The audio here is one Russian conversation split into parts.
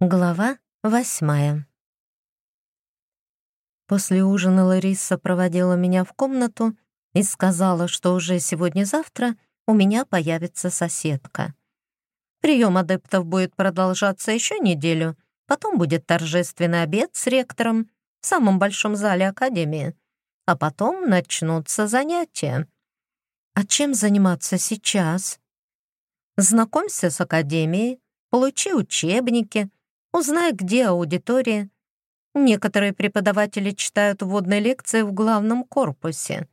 Глава восьмая После ужина Лариса проводила меня в комнату и сказала, что уже сегодня-завтра у меня появится соседка. Прием адептов будет продолжаться еще неделю, потом будет торжественный обед с ректором в самом большом зале Академии, а потом начнутся занятия. А чем заниматься сейчас? Знакомься с Академией, получи учебники — Узнай, где аудитория. Некоторые преподаватели читают вводные лекции в главном корпусе.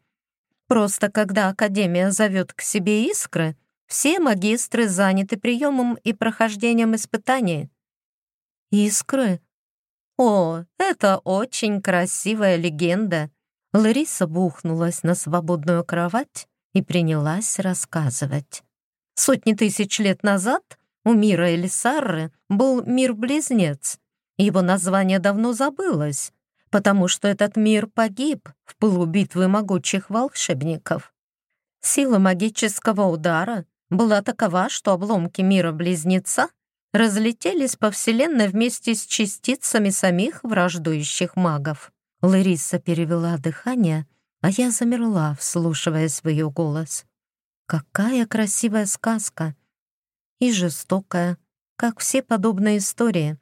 Просто когда Академия зовет к себе искры, все магистры заняты приемом и прохождением испытаний. Искры? О, это очень красивая легенда. Лариса бухнулась на свободную кровать и принялась рассказывать. Сотни тысяч лет назад у мира Элисарры был мир-близнец. Его название давно забылось, потому что этот мир погиб в пылу битвы могучих волшебников. Сила магического удара была такова, что обломки мира-близнеца разлетелись по Вселенной вместе с частицами самих враждующих магов. Лариса перевела дыхание, а я замерла, вслушиваясь в ее голос. «Какая красивая сказка!» И жестокая, как все подобные истории.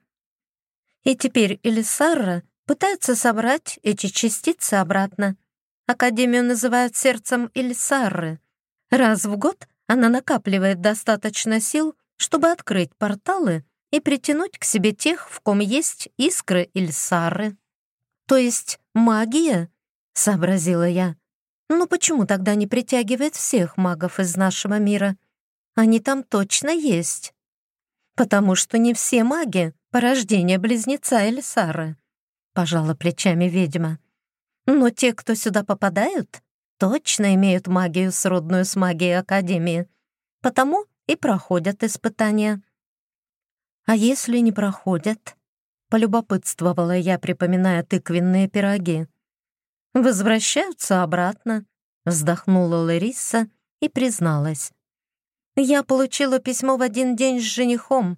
И теперь Элисарра пытается собрать эти частицы обратно. Академию называют сердцем Элисарры. Раз в год она накапливает достаточно сил, чтобы открыть порталы и притянуть к себе тех, в ком есть искры Эльсары. То есть магия, сообразила я. Ну почему тогда не притягивает всех магов из нашего мира? Они там точно есть. Потому что не все маги — порождение близнеца Эльсары, — пожала плечами ведьма. Но те, кто сюда попадают, точно имеют магию, сродную с магией Академии, потому и проходят испытания. А если не проходят? Полюбопытствовала я, припоминая тыквенные пироги. «Возвращаются обратно», — вздохнула Лариса и призналась. Я получила письмо в один день с женихом,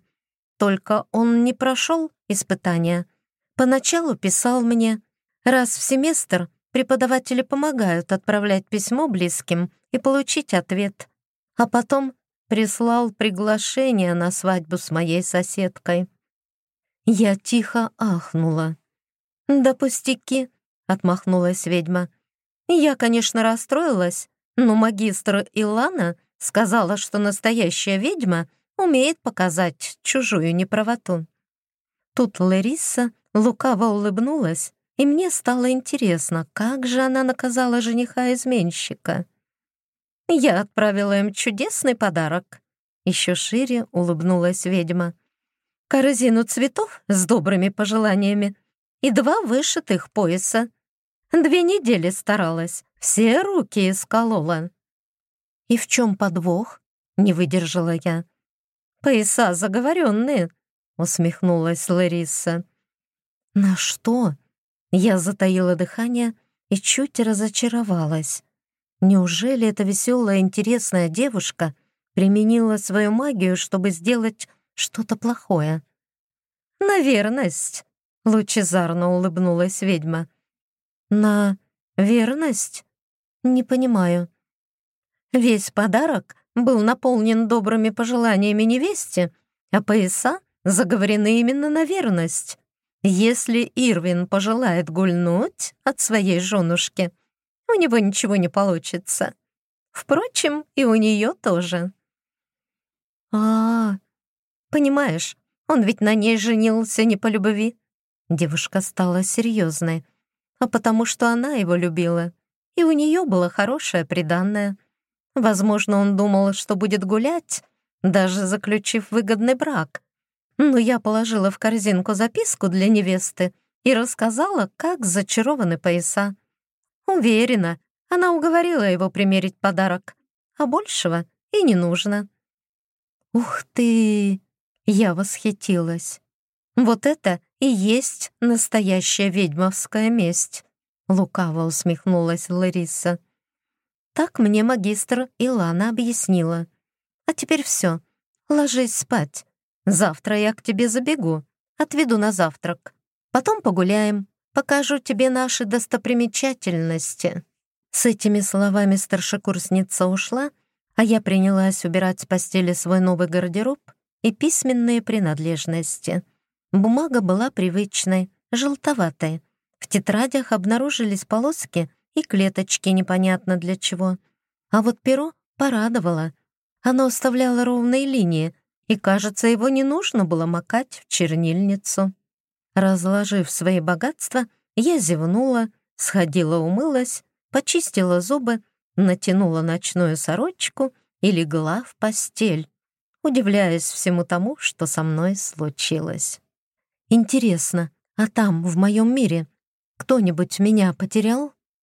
только он не прошел испытания. Поначалу писал мне. Раз в семестр преподаватели помогают отправлять письмо близким и получить ответ. А потом прислал приглашение на свадьбу с моей соседкой. Я тихо ахнула. «Да пустяки», — отмахнулась ведьма. «Я, конечно, расстроилась, но магистр Илана Сказала, что настоящая ведьма умеет показать чужую неправоту. Тут Лариса лукаво улыбнулась, и мне стало интересно, как же она наказала жениха-изменщика. Я отправила им чудесный подарок. Еще шире улыбнулась ведьма. Корзину цветов с добрыми пожеланиями и два вышитых пояса. Две недели старалась, все руки исколола. «И в чем подвох?» — не выдержала я. «Пояса заговоренные», — усмехнулась Лариса. «На что?» Я затаила дыхание и чуть разочаровалась. Неужели эта веселая, интересная девушка применила свою магию, чтобы сделать что-то плохое? «На верность», — лучезарно улыбнулась ведьма. «На верность? Не понимаю». Весь подарок был наполнен добрыми пожеланиями невесте, а пояса заговорены именно на верность. Если Ирвин пожелает гульнуть от своей женушки, у него ничего не получится. Впрочем, и у нее тоже. А, -а, а понимаешь, он ведь на ней женился не по любви. Девушка стала серьезной, а потому что она его любила, и у нее было хорошее приданное — Возможно, он думал, что будет гулять, даже заключив выгодный брак. Но я положила в корзинку записку для невесты и рассказала, как зачарованы пояса. Уверена, она уговорила его примерить подарок, а большего и не нужно. «Ух ты!» — я восхитилась. «Вот это и есть настоящая ведьмовская месть!» — лукаво усмехнулась Лариса. Так мне магистр Илана объяснила. А теперь все, ложись спать. Завтра я к тебе забегу, отведу на завтрак. Потом погуляем, покажу тебе наши достопримечательности». С этими словами старшекурсница ушла, а я принялась убирать с постели свой новый гардероб и письменные принадлежности. Бумага была привычной, желтоватой. В тетрадях обнаружились полоски и клеточки непонятно для чего. А вот перо порадовало. Оно оставляло ровные линии, и, кажется, его не нужно было макать в чернильницу. Разложив свои богатства, я зевнула, сходила умылась, почистила зубы, натянула ночную сорочку и легла в постель, удивляясь всему тому, что со мной случилось. Интересно, а там, в моем мире, кто-нибудь меня потерял?